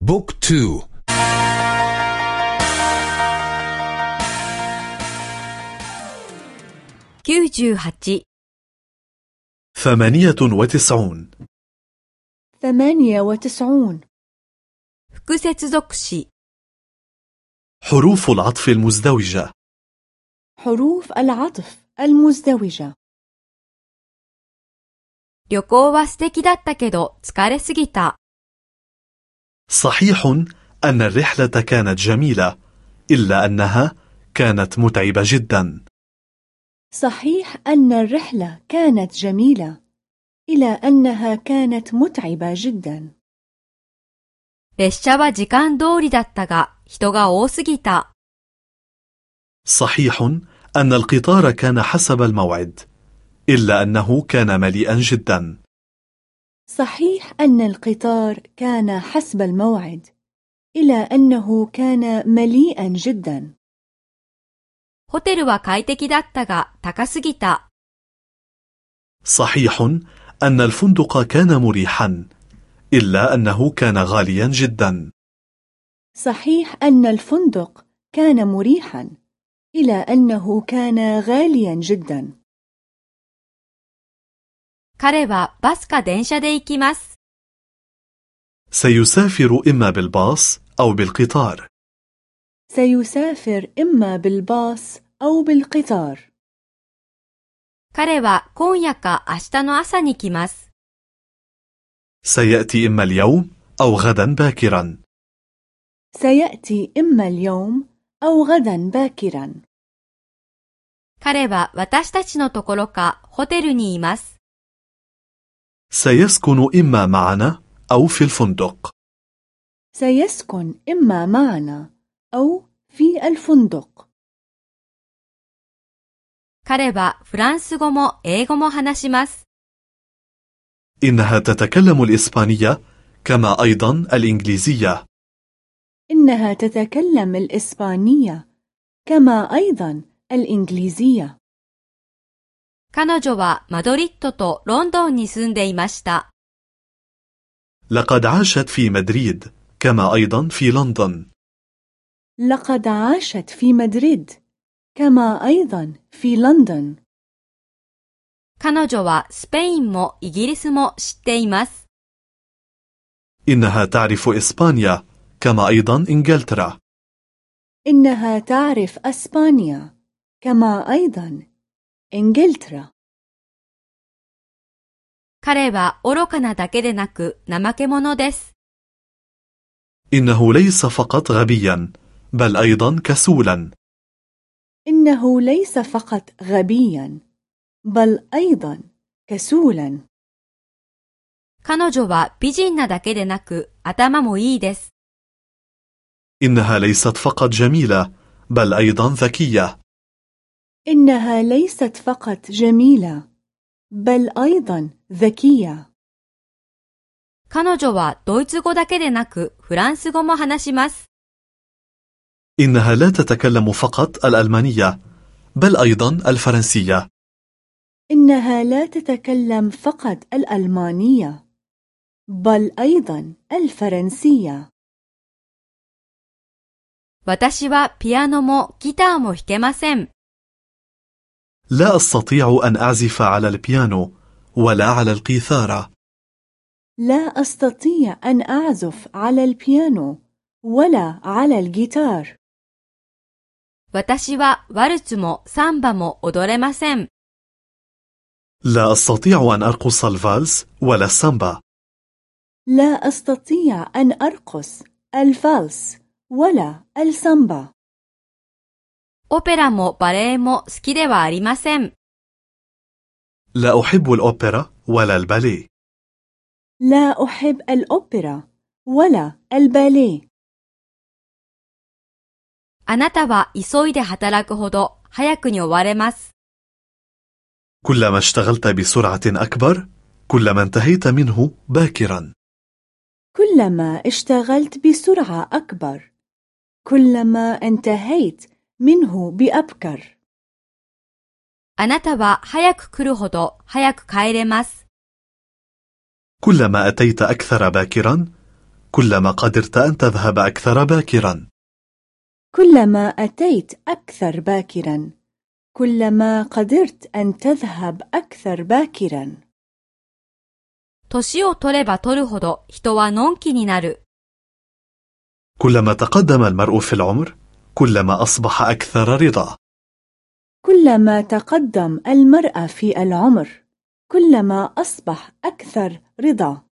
بوك تو ثمانية وتسعون ثمانية وتسعون 複接属詞 حروف العطف المزدوجة حروف العطف المزدوجة 旅行は素敵だったけど疲れすぎた。 صحيح أن الرحلة كانت جميلة إلا أنها كانت متعبة جدا صحيح أن الرحلة كانت جميلة إلى أنها كانت متعبة جدا 列車は時間通りだったが人が多すぎた。 صحيح أن القطار كان حسب الموعد إلا أنه كان مليئا جدا صحيح أن القطار كان حسب الموعد إلى أنه كان مليئا جدا ホテルは快適だったが高すぎた。 صحيح أن الفندق كان مريحا إلا أنه كان غاليا جدا صحيح أن الفندق كان مريحا إلى أنه كان غاليا جدا 彼はバスか電車で行きます。 سيسافر إما بالباص أو بالقطار سيسافر إما بالباص أو بالقطار 彼は今夜か明日の朝に来ます。 سيأتي إما اليوم أو غدا باكرا سيأتي إما اليوم أو غدا باكرا 彼は私たちのところかホテルにいます。 سيسكن إما معنا أو في الفندق سيسكن إما معنا أو في الفندق 彼はフランス語も英語も話します。 إنها تتكلم الإسبانية كما أيضا الإنجليزية إنها تتكلم الإسبانية كما أيضا الإنجليزية 彼女はマドリッドとロンドンに住んでいました。 لقد عاشت في مدريد كما أيضا في لندن لقد عاشت في مدريد كما أيضا في لندن 彼女はスペインもイギリスも知っています。 إنها تعرف إسبانيا كما أيضا إنجلترا إنها تعرف أسبانيا كما أيضا إنجلترا 彼は愚かなだけでなく怠け者です。 إنه ليس فقط غبيا بل أيضا كسولا إنه ليس فقط غبيا بل أيضا كسولا 彼女は美人なだけでなく頭もいいです。 إنها ليست فقط جميلة بل أيضا ذكية إنها ليست فقط جميلة بل أيضا ذكية 彼女はドイツ語だけでなくフランス語も話します。 إنها لا تتكلم فقط الألمانية بل أيضا الفرنسية إنها لا تتكلم فقط الألمانية بل أيضا الفرنسية 私はピアノもギターも弾けません。 لا أستطيع أن أعزف على البيانو ولا على القيثارة لا أستطيع أن أعزف على البيانو ولا على الجيتار 私はワルツもサンバも踊れません。 لا أستطيع أن أرقص الفالس ولا السامبا لا أستطيع أن أرقص الفالس ولا السامبا オペラもバレエも好きではありません。 لا أحب الأوبرا ولا الباليه لا أحب الأوبرا ولا الباليه あなたは急いで働くほど早くに終われます。 كلما اشتغلت بسرعة أكبر كلما انتهيت منه باكرا كلما اشتغلت بسرعة أكبر كلما انتهيت منه بأبكر あなたは早く来るほど早く帰れます。 كلما أتيت أكثر باكرا كلما قدرت أن تذهب أكثر باكرا كلما أتيت أكثر باكرا كلما قدرت أن تذهب أكثر باكرا 年を取れば取るほど人はのんきになる。 كلما تقدم المرء في العمر كلما أصبح أكثر رضا. كلما تقدم المرأة في العمر كلما أصبح أكثر رضا.